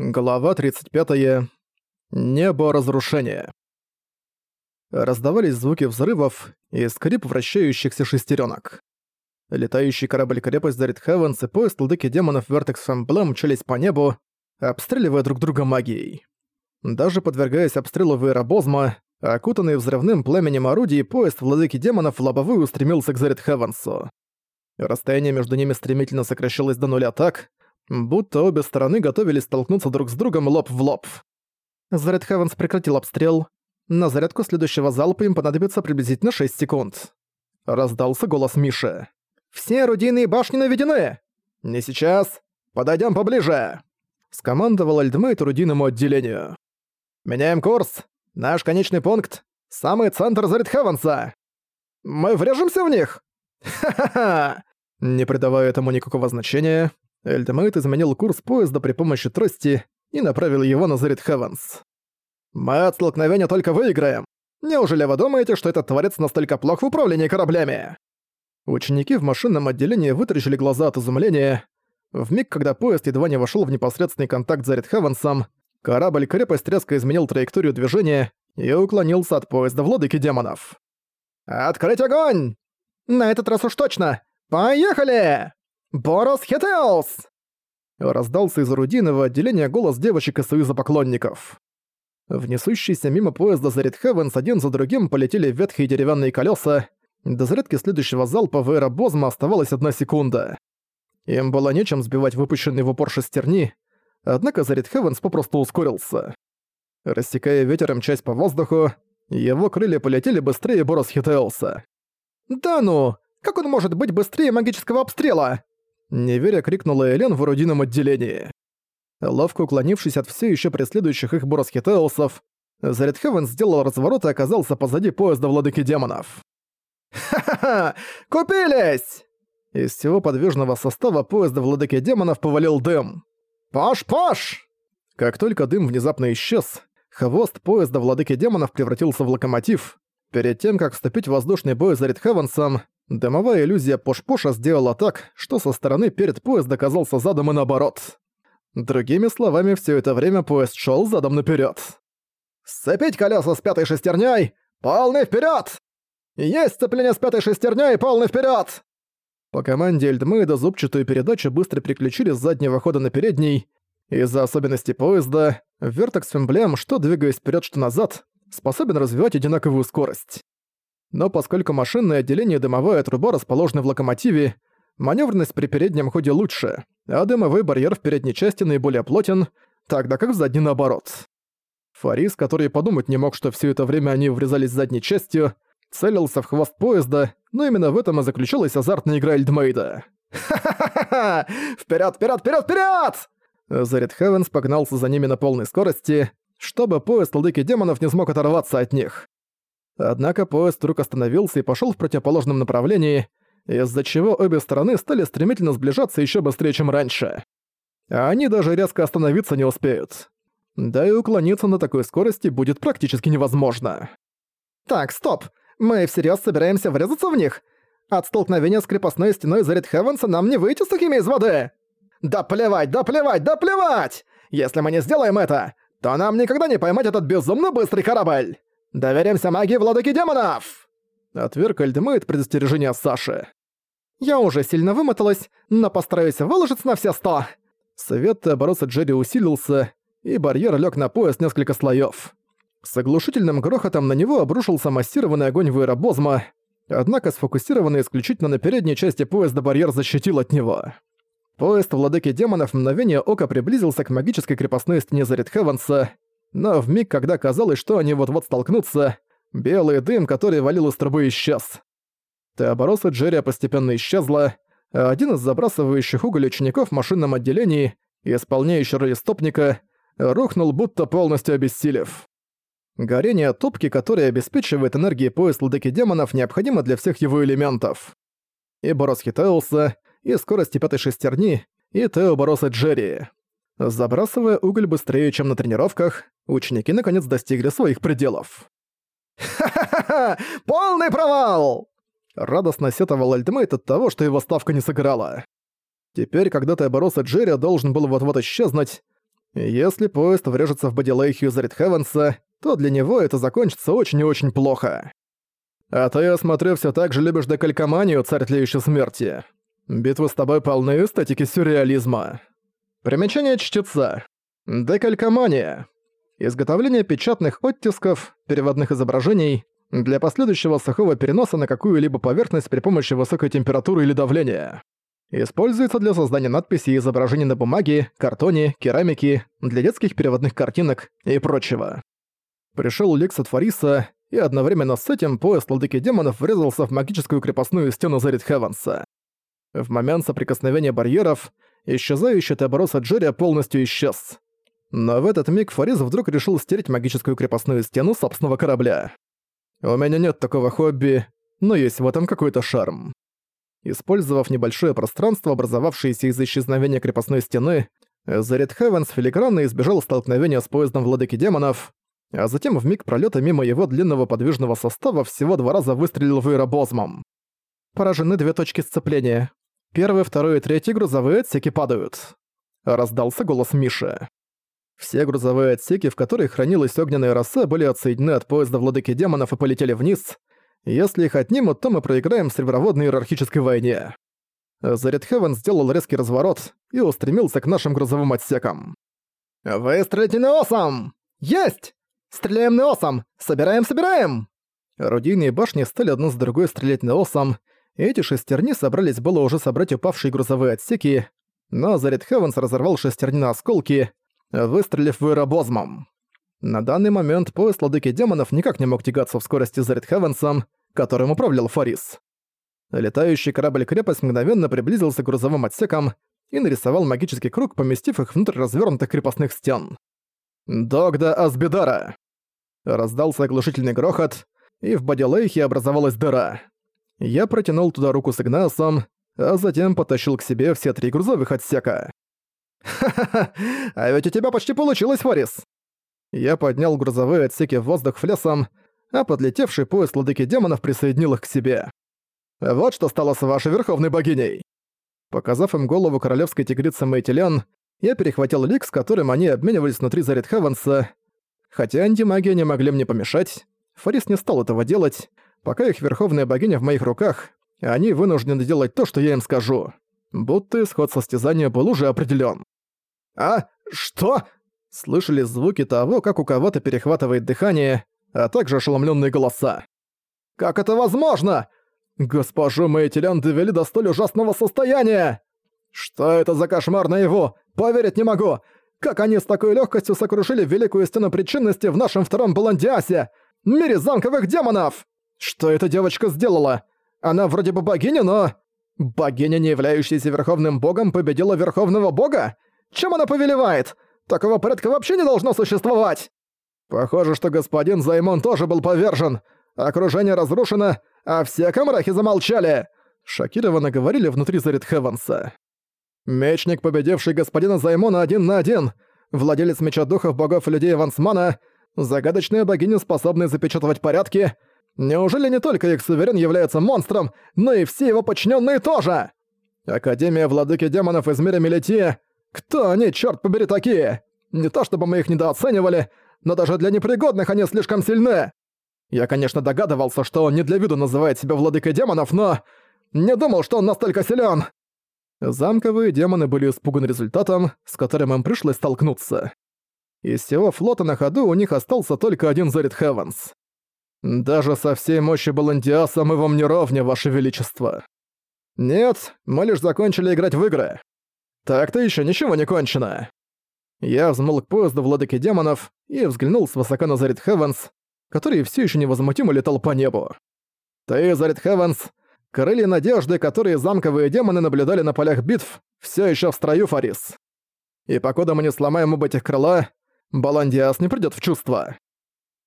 Глава 35. Небо разрушения. Раздавались звуки взрывов и скрип вращающихся шестеренок. Летающий корабль-крепость Дарит Хевенс и поезд ладыки демонов Вертекс Эмблем мчались по небу, обстреливая друг друга магией. Даже подвергаясь обстрелу Вейробозма, окутанный взрывным пламенем орудий, поезд владыки демонов в лобовую устремился к Зарит Хевенсу. Расстояние между ними стремительно сокращалось до нуля так, будто обе стороны готовились столкнуться друг с другом лоб в лоб. Заряд Хевенс прекратил обстрел. На зарядку следующего залпа им понадобится приблизительно 6 секунд. Раздался голос Миши. «Все орудийные башни наведены!» «Не сейчас! Подойдем поближе!» Скомандовал Альдмейт орудийному отделению. «Меняем курс! Наш конечный пункт — самый центр Заряд Хевенса! Мы врежемся в них!» «Ха-ха-ха!» Не придавая этому никакого значения, Эльдемейт изменил курс поезда при помощи трости и направил его на Зарит Хевенс. «Мы от столкновения только выиграем! Неужели вы думаете, что этот творец настолько плох в управлении кораблями?» Ученики в машинном отделении вытаращили глаза от изумления. В миг, когда поезд едва не вошел в непосредственный контакт с Зарит Хевенсом, корабль-крепость резко изменил траекторию движения и уклонился от поезда владыки демонов. «Открыть огонь! На этот раз уж точно! Поехали!» «Борос Хетеос!» Раздался из орудийного отделения голос девочек из Союза поклонников. В несущийся мимо поезда Зарит Хевенс один за другим полетели ветхие деревянные колеса. До зарядки следующего залпа в аэробозма оставалась одна секунда. Им было нечем сбивать выпущенные в упор шестерни, однако Зарит Хевенс попросту ускорился. Рассекая ветером часть по воздуху, его крылья полетели быстрее Борос Хитеоса. «Да ну! Как он может быть быстрее магического обстрела?» Неверя крикнула Элен в орудийном отделении. Ловко уклонившись от все еще преследующих их Боросхитеусов, Зарядхевен сделал разворот и оказался позади поезда владыки демонов. «Ха-ха-ха! Купились!» Из всего подвижного состава поезда владыки демонов повалил дым. «Пош-пош!» Как только дым внезапно исчез, хвост поезда владыки демонов превратился в локомотив. Перед тем, как вступить в воздушный бой за Ридхевенсом, Дымовая иллюзия Пош-Поша сделала так, что со стороны перед поезд оказался задом и наоборот. Другими словами, все это время поезд шел задом наперед. «Сцепить колеса с пятой шестерней! Полный вперед! Есть сцепление с пятой шестерней! Полный вперед! По команде Эльдмейда зубчатую передачу быстро переключили с заднего хода на передний. Из-за особенностей поезда, Вертекс Эмблем, что двигаясь вперед, что назад, способен развивать одинаковую скорость но поскольку машинное отделение дымовая труба расположены в локомотиве, маневренность при переднем ходе лучше, а дымовой барьер в передней части наиболее плотен, тогда как в задней наоборот. Фарис, который подумать не мог, что все это время они врезались задней частью, целился в хвост поезда, но именно в этом и заключалась азартная игра Эльдмейда. «Ха-ха-ха! Вперёд, вперёд, вперёд, вперёд!» Зарит Хевенс погнался за ними на полной скорости, чтобы поезд ладыки демонов не смог оторваться от них. Однако поезд вдруг остановился и пошел в противоположном направлении, из-за чего обе стороны стали стремительно сближаться еще быстрее, чем раньше. А они даже резко остановиться не успеют. Да и уклониться на такой скорости будет практически невозможно. «Так, стоп! Мы всерьез собираемся врезаться в них? От столкновения с крепостной стеной Зарит Хевенса нам не выйти с такими из воды! Да плевать, да плевать, да плевать! Если мы не сделаем это, то нам никогда не поймать этот безумно быстрый корабль!» «Доверимся магии владыки демонов!» Отверг Альдемейт предостережение Саши. «Я уже сильно вымоталась, но постараюсь выложиться на все сто!» Совет обороса Джерри усилился, и барьер лег на пояс несколько слоев. С оглушительным грохотом на него обрушился массированный огонь вейробозма, однако сфокусированный исключительно на передней части поезда барьер защитил от него. Поезд владыки демонов мгновение ока приблизился к магической крепостной стене Зарит Хевенса, но в миг, когда казалось, что они вот-вот столкнутся, белый дым, который валил из трубы, исчез. Теобороса Джерри постепенно исчезла, а один из забрасывающих уголь учеников в машинном отделении, исполняющий роли стопника, рухнул, будто полностью обессилев. Горение топки, которое обеспечивает энергией поезд ладыки демонов, необходимо для всех его элементов. И Борос и скорости пятой шестерни, и Теобороса Джерри. Забрасывая уголь быстрее, чем на тренировках, ученики наконец достигли своих пределов. «Ха-ха-ха! Полный провал!» Радостно сетовал Альтмейт от того, что его ставка не сыграла. Теперь, когда Теобороса Джерри должен был вот-вот исчезнуть, Если поезд врежется в бодилейхию Зарит Хевенса, то для него это закончится очень и очень плохо. А ты, я смотрю, все так же любишь декалькоманию, царь тлеющей смерти. Битвы с тобой полны эстетики сюрреализма. Примечание чтеца. Декалькомания. Изготовление печатных оттисков, переводных изображений для последующего сухого переноса на какую-либо поверхность при помощи высокой температуры или давления. Используется для создания надписей и изображений на бумаге, картоне, керамике, для детских переводных картинок и прочего. Пришел Лекс от Фариса, и одновременно с этим поезд Ладыки Демонов врезался в магическую крепостную стену Зарит Хевенса. В момент соприкосновения барьеров, исчезающий Тебороса Джерри полностью исчез. Но в этот миг Фарис вдруг решил стереть магическую крепостную стену собственного корабля. У меня нет такого хобби, но есть в этом какой-то шарм. Использовав небольшое пространство, образовавшееся из исчезновения крепостной стены, Зарит Хевенс филигранно избежал столкновения с поездом владыки демонов, а затем в миг пролета мимо его длинного подвижного состава всего два раза выстрелил в аэробозмом. Поражены две точки сцепления. Первый, второй и третий грузовые отсеки падают. Раздался голос Миши. Все грузовые отсеки, в которых хранилась огненная роса, были отсоединены от поезда владыки демонов и полетели вниз. Если их отнимут, то мы проиграем в среброводной иерархической войне. Заряд Хевен сделал резкий разворот и устремился к нашим грузовым отсекам. «Выстрелить неосом! Есть! Стреляем неосом! Собираем, собираем!» Орудийные башни стали одну с другой стрелять неосом, эти шестерни собрались было уже собрать упавшие грузовые отсеки, но Заряд Хевенс разорвал шестерни на осколки, выстрелив в аэробозмом. На данный момент поезд Ладыки Демонов никак не мог тягаться в скорости за Редхевенсом, которым управлял Фарис. Летающий корабль-крепость мгновенно приблизился к грузовым отсекам и нарисовал магический круг, поместив их внутрь развернутых крепостных стен. «Догда Асбидара!» Раздался оглушительный грохот, и в бодилейхе образовалась дыра. Я протянул туда руку с Игнасом, а затем потащил к себе все три грузовых отсека. «Ха-ха-ха! А ведь у тебя почти получилось, Форис!» Я поднял грузовые отсеки в воздух флесом, а подлетевший поезд ладыки демонов присоединил их к себе. «Вот что стало с вашей верховной богиней!» Показав им голову королевской тигрицы Мейтилян, я перехватил лик, с которым они обменивались внутри Зарит Хевенса. Хотя антимагия не могли мне помешать, Фарис не стал этого делать. Пока их верховная богиня в моих руках, они вынуждены делать то, что я им скажу будто исход состязания был уже определён. «А? Что?» Слышали звуки того, как у кого-то перехватывает дыхание, а также ошеломлённые голоса. «Как это возможно? Госпожу Мэйтилян довели до столь ужасного состояния! Что это за кошмар наяву? Поверить не могу! Как они с такой легкостью сокрушили великую стену причинности в нашем втором Баландиасе, мире замковых демонов! Что эта девочка сделала? Она вроде бы богиня, но... Богиня, не являющаяся верховным богом, победила верховного бога? Чем она повелевает? Такого порядка вообще не должно существовать! Похоже, что господин Займон тоже был повержен. Окружение разрушено, а все камрахи замолчали. Шокированно говорили внутри Зарит Хеванса. Мечник, победивший господина Займона один на один, владелец меча духов богов и людей Вансмана, загадочная богиня, способная запечатывать порядки — Неужели не только их суверен является монстром, но и все его подчиненные тоже? Академия владыки демонов из мира Мелития? Кто они, черт побери, такие? Не то чтобы мы их недооценивали, но даже для непригодных они слишком сильны. Я, конечно, догадывался, что он не для виду называет себя владыкой демонов, но... Не думал, что он настолько силен. Замковые демоны были испуганы результатом, с которым им пришлось столкнуться. Из всего флота на ходу у них остался только один Зарит Хевенс. Даже со всей мощи Баландиаса мы вам не ровня, ваше величество. Нет, мы лишь закончили играть в игры. Так-то еще ничего не кончено. Я взмыл к поезду владыки демонов и взглянул свысока на Зарит Хевенс, который все еще невозмутимо летал по небу. Ты, Зарит Хевенс, крылья надежды, которые замковые демоны наблюдали на полях битв, все еще в строю, Фарис. И покуда мы не сломаем оба этих крыла, Баландиас не придет в чувство.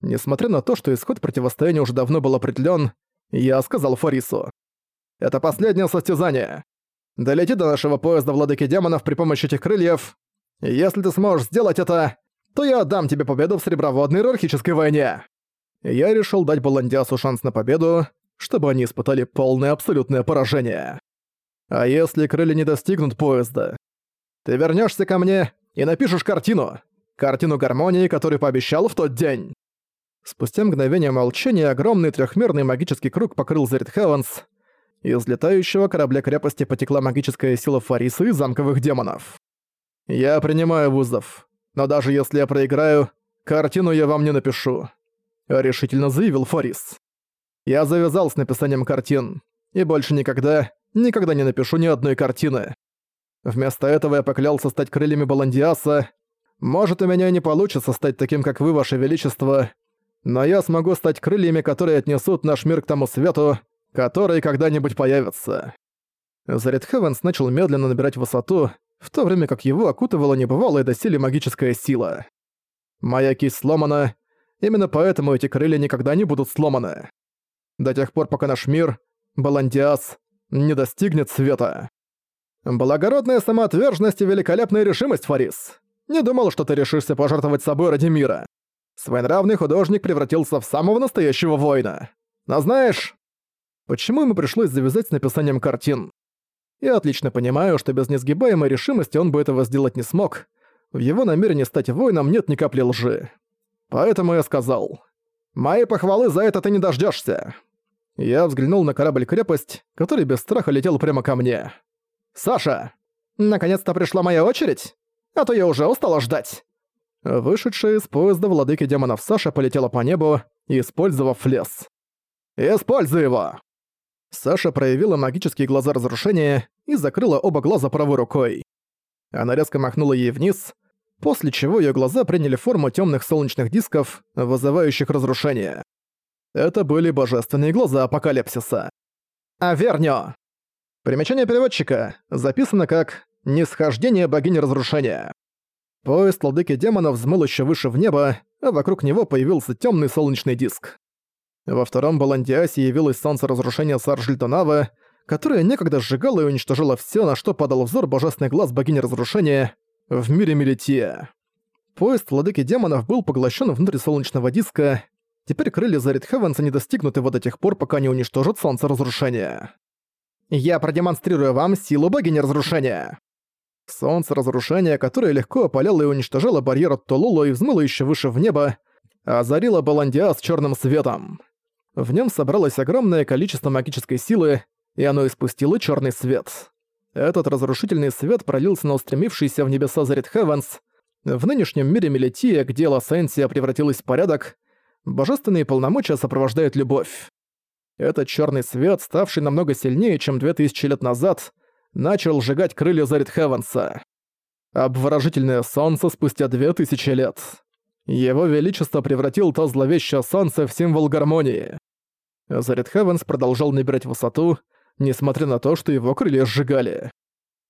Несмотря на то, что исход противостояния уже давно был определен, я сказал Фарису. «Это последнее состязание. Долети до нашего поезда владыки демонов при помощи этих крыльев. Если ты сможешь сделать это, то я отдам тебе победу в среброводной иерархической войне». Я решил дать Баландиасу шанс на победу, чтобы они испытали полное абсолютное поражение. А если крылья не достигнут поезда? Ты вернешься ко мне и напишешь картину. Картину гармонии, которую пообещал в тот день. Спустя мгновение молчания огромный трехмерный магический круг покрыл Зарит Хевенс. Из летающего корабля крепости потекла магическая сила Фариса и замковых демонов. «Я принимаю вызов, но даже если я проиграю, картину я вам не напишу», — решительно заявил Фарис. «Я завязал с написанием картин, и больше никогда, никогда не напишу ни одной картины. Вместо этого я поклялся стать крыльями Баландиаса. Может, у меня не получится стать таким, как вы, ваше величество, но я смогу стать крыльями, которые отнесут наш мир к тому свету, который когда-нибудь появится». Зарит Хевенс начал медленно набирать высоту, в то время как его окутывала небывалая доселе магическая сила. «Моя кисть сломана, именно поэтому эти крылья никогда не будут сломаны. До тех пор, пока наш мир, Баландиас, не достигнет света». «Благородная самоотверженность и великолепная решимость, Фарис. Не думал, что ты решишься пожертвовать собой ради мира. Своенравный художник превратился в самого настоящего воина. Но знаешь, почему ему пришлось завязать с написанием картин? Я отлично понимаю, что без несгибаемой решимости он бы этого сделать не смог. В его намерении стать воином нет ни капли лжи. Поэтому я сказал, «Мои похвалы за это ты не дождешься. Я взглянул на корабль-крепость, который без страха летел прямо ко мне. «Саша! Наконец-то пришла моя очередь? А то я уже устала ждать!» Вышедшая из поезда владыки демонов Саша полетела по небу, использовав лес. «Используй его!» Саша проявила магические глаза разрушения и закрыла оба глаза правой рукой. Она резко махнула ей вниз, после чего ее глаза приняли форму темных солнечных дисков, вызывающих разрушение. Это были божественные глаза апокалипсиса. Авернё! Примечание переводчика записано как «Нисхождение богини разрушения». Поезд владыки демонов взмыл еще выше в небо, а вокруг него появился темный солнечный диск. Во втором Баландиасе явилось солнце разрушения Саржильтонава, которое некогда сжигало и уничтожило все, на что падал взор божественный глаз богини разрушения в мире Мелития. Поезд владыки демонов был поглощен внутрь солнечного диска, теперь крылья Зарит Хевенса не достигнут его до тех пор, пока не уничтожат солнце разрушения. «Я продемонстрирую вам силу богини разрушения!» Солнце разрушения, которое легко опаляло и уничтожало барьер от Тулулу и взмыло еще выше в небо, озарило Баландиа с черным светом. В нем собралось огромное количество магической силы, и оно испустило черный свет. Этот разрушительный свет пролился на устремившийся в небеса Зарит Хевенс. В нынешнем мире Мелития, где Лосенсия превратилась в порядок, божественные полномочия сопровождают любовь. Этот черный свет, ставший намного сильнее, чем 2000 лет назад, начал сжигать крылья Зарит Хевенса. Обворожительное солнце спустя две тысячи лет. Его Величество превратил то зловещее солнце в символ гармонии. Зарит Хевенс продолжал набирать высоту, несмотря на то, что его крылья сжигали.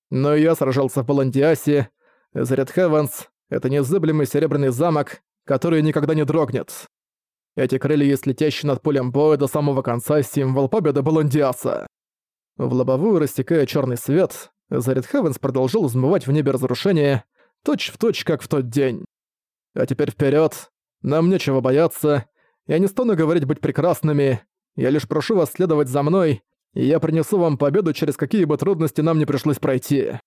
Но я сражался в Баландиасе. Зарит Хевенс — это незыблемый серебряный замок, который никогда не дрогнет. Эти крылья есть летящий над полем боя до самого конца символ победы Баландиаса. В лобовую рассекая черный свет, Зарит Хевенс продолжил взмывать в небе разрушения, точь в точь, как в тот день. А теперь вперед, Нам нечего бояться. Я не стану говорить быть прекрасными. Я лишь прошу вас следовать за мной, и я принесу вам победу, через какие бы трудности нам не пришлось пройти.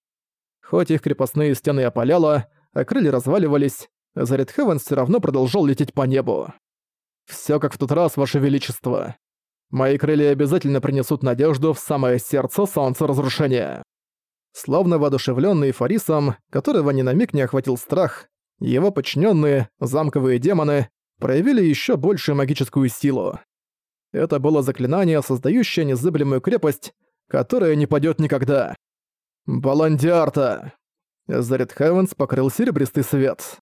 Хоть их крепостные стены опаляло, а крылья разваливались, Зарит Хевенс все равно продолжал лететь по небу. Все как в тот раз, Ваше Величество. Мои крылья обязательно принесут надежду в самое сердце солнца разрушения. Словно воодушевленный Фарисом, которого ни на миг не охватил страх, его подчиненные, замковые демоны, проявили еще большую магическую силу. Это было заклинание, создающее незыблемую крепость, которая не падет никогда. Баландиарта! Зарит Хевенс покрыл серебристый свет.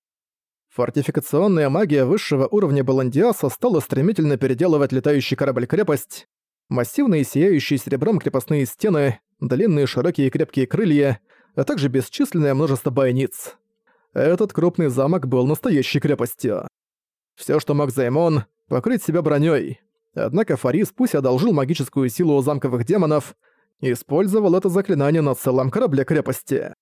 Фортификационная магия высшего уровня Баландиаса стала стремительно переделывать летающий корабль-крепость. Массивные сияющие серебром крепостные стены, длинные широкие крепкие крылья, а также бесчисленное множество бойниц. Этот крупный замок был настоящей крепостью. Все, что мог Займон, покрыть себя броней. Однако Фарис пусть одолжил магическую силу у замковых демонов, использовал это заклинание на целом корабле крепости.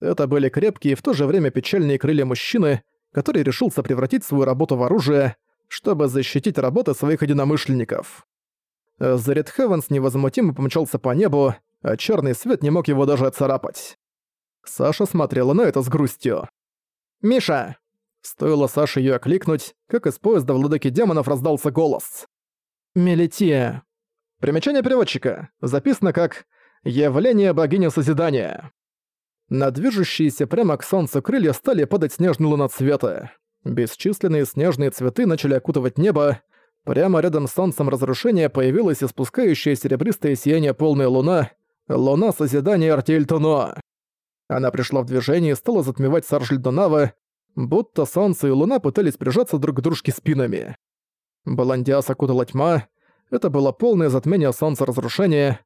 Это были крепкие и в то же время печальные крылья мужчины, который решился превратить свою работу в оружие, чтобы защитить работы своих единомышленников. Зарит Хевенс невозмутимо помчался по небу, а черный свет не мог его даже отцарапать. Саша смотрела на это с грустью. «Миша!» Стоило Саше её окликнуть, как из поезда владыки демонов раздался голос. «Мелития». Примечание переводчика. Записано как «Явление богини Созидания». На движущиеся прямо к солнцу крылья стали падать снежные луноцветы. Бесчисленные снежные цветы начали окутывать небо. Прямо рядом с солнцем разрушения появилась испускающая серебристое сияние полная луна, луна Созидания Артельтуно. Она пришла в движение и стала затмевать Саржельдонава, будто солнце и луна пытались прижаться друг к дружке спинами. Баландиас окутала тьма, это было полное затмение солнца разрушения.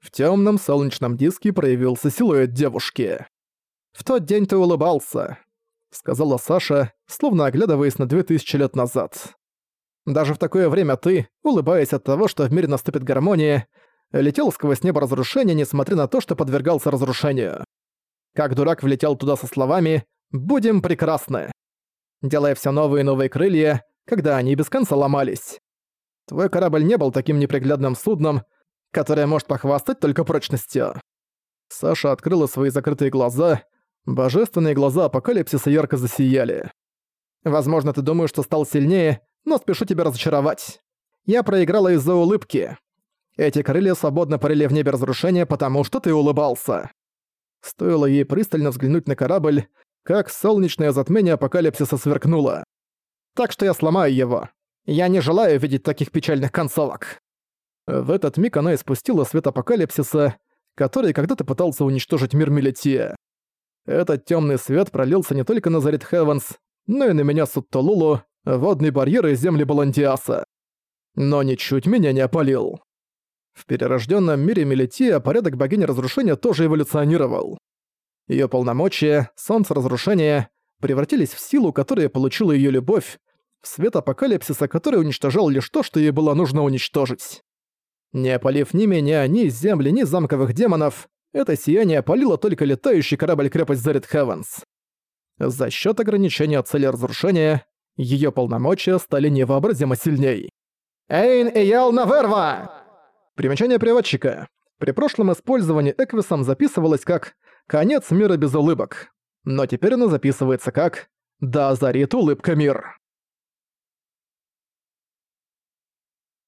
В темном солнечном диске проявился силуэт девушки. «В тот день ты улыбался», — сказала Саша, словно оглядываясь на две тысячи лет назад. «Даже в такое время ты, улыбаясь от того, что в мире наступит гармония, летел сквозь небо разрушения, несмотря на то, что подвергался разрушению. Как дурак влетел туда со словами «Будем прекрасны», делая все новые и новые крылья, когда они без конца ломались. Твой корабль не был таким неприглядным судном, которое может похвастать только прочностью. Саша открыла свои закрытые глаза, божественные глаза апокалипсиса ярко засияли. Возможно, ты думаешь, что стал сильнее, но спешу тебя разочаровать. Я проиграла из-за улыбки. Эти крылья свободно парили в небе разрушения, потому что ты улыбался. Стоило ей пристально взглянуть на корабль, как солнечное затмение апокалипсиса сверкнуло. Так что я сломаю его. Я не желаю видеть таких печальных концовок. В этот миг она испустила свет апокалипсиса, который когда-то пытался уничтожить мир Мелития. Этот темный свет пролился не только на Зарит Хевенс, но и на меня Суттолулу, водный барьер и земли Баландиаса. Но ничуть меня не опалил. В перерожденном мире Мелития порядок богини разрушения тоже эволюционировал. Ее полномочия, солнце разрушения превратились в силу, которая получила ее любовь, в свет апокалипсиса, который уничтожал лишь то, что ей было нужно уничтожить. Не опалив ни меня, ни земли, ни замковых демонов, это сияние опалило только летающий корабль-крепость Зарит Хевенс. За счет ограничения цели разрушения, ее полномочия стали невообразимо сильней. «Эйн Эял Наверва!» Примечание переводчика. При прошлом использовании Эквисом записывалось как «конец мира без улыбок», но теперь оно записывается как «да озарит улыбка мир».